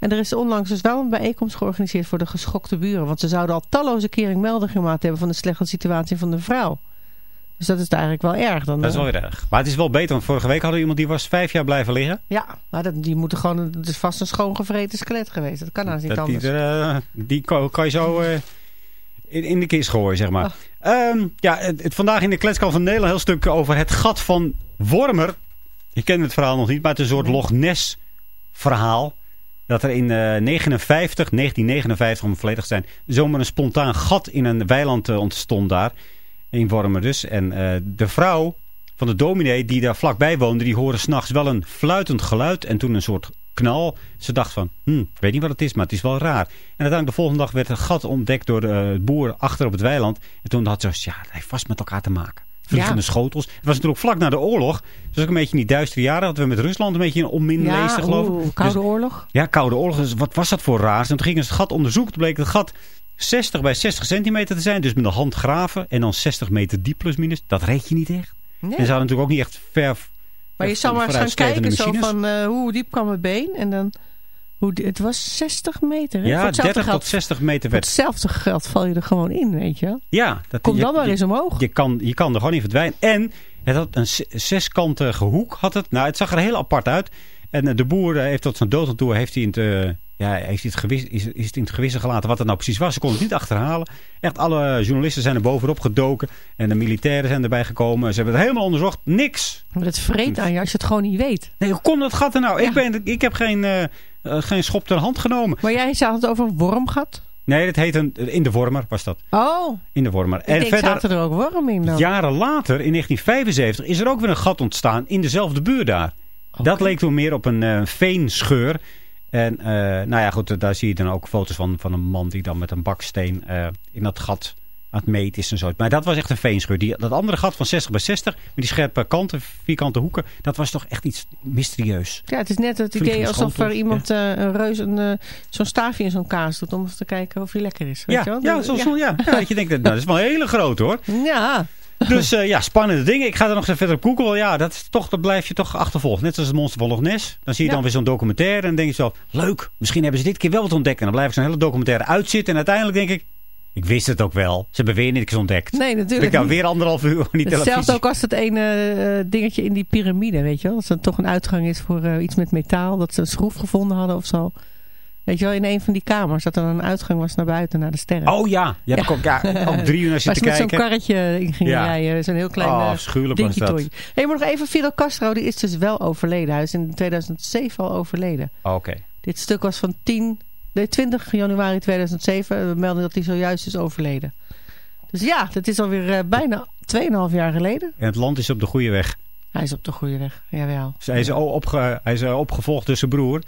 En er is onlangs dus wel een bijeenkomst georganiseerd voor de geschokte buren. Want ze zouden al talloze keren melding gemaakt hebben van de slechte situatie van de vrouw. Dus dat is eigenlijk wel erg. Dan, Dat is wel weer erg. Maar het is wel beter, want vorige week hadden we iemand die was vijf jaar blijven liggen. Ja, maar dat, die moeten gewoon, het is vast een schoongevreten skelet geweest. Dat kan nou niet Dat die, anders. er, eh, die kan, kan je zo eh, in, in de kist gooien, zeg maar. Ehm, ja, het, het- vandaag in de kletskal van Nederland een heel stuk over het gat van Wormer. Ik ken het verhaal nog niet, maar het is een soort Loch Ness verhaal. Dat er in eh 59, 1959 om volledig te zijn, zomaar een spontaan gat in een weiland eh, ontstond daar. In Wormer dus. En eh, de vrouw van de dominee die daar vlakbij woonde, die hoorde s'nachts wel een fluitend geluid. En toen een soort knal. Ze dacht van, hm, ik weet niet wat het is, maar het is wel raar. En uiteindelijk de volgende dag werd een gat ontdekt door de eh, boer achter op het weiland. En toen had ze, ja, het heeft vast met elkaar te maken. Vliegende Ja. schotels. Het was natuurlijk vlak na de oorlog. Dus ook een beetje in die duistere jaren hadden we met Rusland een beetje een onmin ja, lezen, geloof ik. Dus- Koude Oorlog. ja, Koude Oorlog. Dus wat was dat voor raars? En toen gingen ze het gat onderzoeken. Toen bleek het gat 60 bij 60 centimeter te zijn. Dus met de hand graven. En dan 60 meter diep plus minus. Dat reed je niet echt. Nee. En ze hadden natuurlijk ook niet echt ver... Maar je zou maar eens gaan kijken zo van eh, hoe diep kwam mijn been. En dan, hoe, het was 60 meter. Hè? Ja, hetzelfde 30 geld, tot 60 meter werd. hetzelfde geld val je er gewoon in, weet je. Ja, dat, Kom je- dan maar eens omhoog. Je kan, je kan er gewoon in verdwijnen. En het had een zeskantige hoek. Had het. Nou, het zag er heel apart uit. En eh, de boer eh, heeft tot zijn dood aan toe heeft hij in het, eh, ja, heeft hij het gewis, is, is het in het gewissen gelaten wat het nou precies was. Ze konden het niet achterhalen. Echt alle journalisten zijn er bovenop gedoken. En de militairen zijn erbij gekomen. Ze hebben het helemaal onderzocht. Niks. Maar dat vreet aan je als je het gewoon niet weet. Nee, hoe komt dat gat er nou? Ja. Ik, ben, ik heb geen, geen schop ter hand genomen. Maar jij zei het over een wormgat. Nee, dat heet een, in de Wormer was dat. Oh, In de Wormer. ik denk, zaten er ook worm in dan? Jaren later, in 1975, is er ook weer een gat ontstaan in dezelfde buurt daar. Dat leek toen meer op een eh, veenscheur. En eh, nou ja, goed, daar zie je dan ook foto's van, van een man die dan met een baksteen eh, in dat gat aan het meten is en zo. Maar dat was echt een veenscheur. Die, dat andere gat van 60 bij 60, met die scherpe kanten, vierkante hoeken, dat was toch echt iets mysterieus. Ja, het is net het idee alsof er iemand eh, een reus een, eh, zo'n staafje in zo'n kaas doet om te kijken of hij lekker is. Weet Ja, je wel? ja, zo, zo, ja. ja, dat je denkt, nou, dat is wel een hele grote hoor. Ja. Dus eh, ja, spannende dingen. Ik ga er nog eens verder op Google. Ja, dat, is toch, dat blijf je toch achtervolgen. Net zoals het monster van Loch Ness. Dan zie je Ja. dan weer zo'n documentaire. En dan denk je zo, leuk. Misschien hebben ze dit keer wel wat ontdekt. En dan blijf ik zo'n hele documentaire uitzitten. En uiteindelijk denk ik, ik wist het ook wel. Ze hebben weer niks ontdekt. Nee, Ik natuurlijk dan niet. weer anderhalf uur Hetzelfde televisie. ook als dat ene eh, dingetje in die piramide, weet je wel. Dat er toch een uitgang is voor eh, iets met metaal. Dat ze een schroef gevonden hadden of zo. Weet je wel, in een van die kamers. Dat er een uitgang was naar buiten, naar de sterren. Oh ja, je hebt Ja. ook, ja, ook drie uur naar zitten ze met zo'n kijken. karretje in gingen Ja. rijden. Zo'n heel klein Oh, eh, afschuwelijk was dat. toy. Hey, maar nog even, Fidel Castro, die is dus wel overleden. Hij is in 2007 al overleden. Oké. Dit stuk was van 10, nee, 20 januari 2007. We melden dat hij zojuist is overleden. Dus ja, dat is alweer eh, bijna 2,5 jaar geleden. En het land is op de goede weg. Hij is op de goede weg, jawel. Dus hij, is opge, hij is eh, opgevolgd door zijn broer.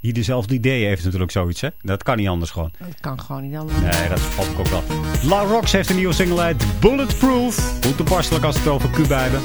Die dezelfde ideeën heeft natuurlijk zoiets. Hè? Dat kan niet anders gewoon. Dat kan gewoon niet anders. Nee, dat valt ik ook wel. La Rox heeft een nieuwe single uit. Bulletproof. Hoe toepasselijk als we het over Cuba hebben.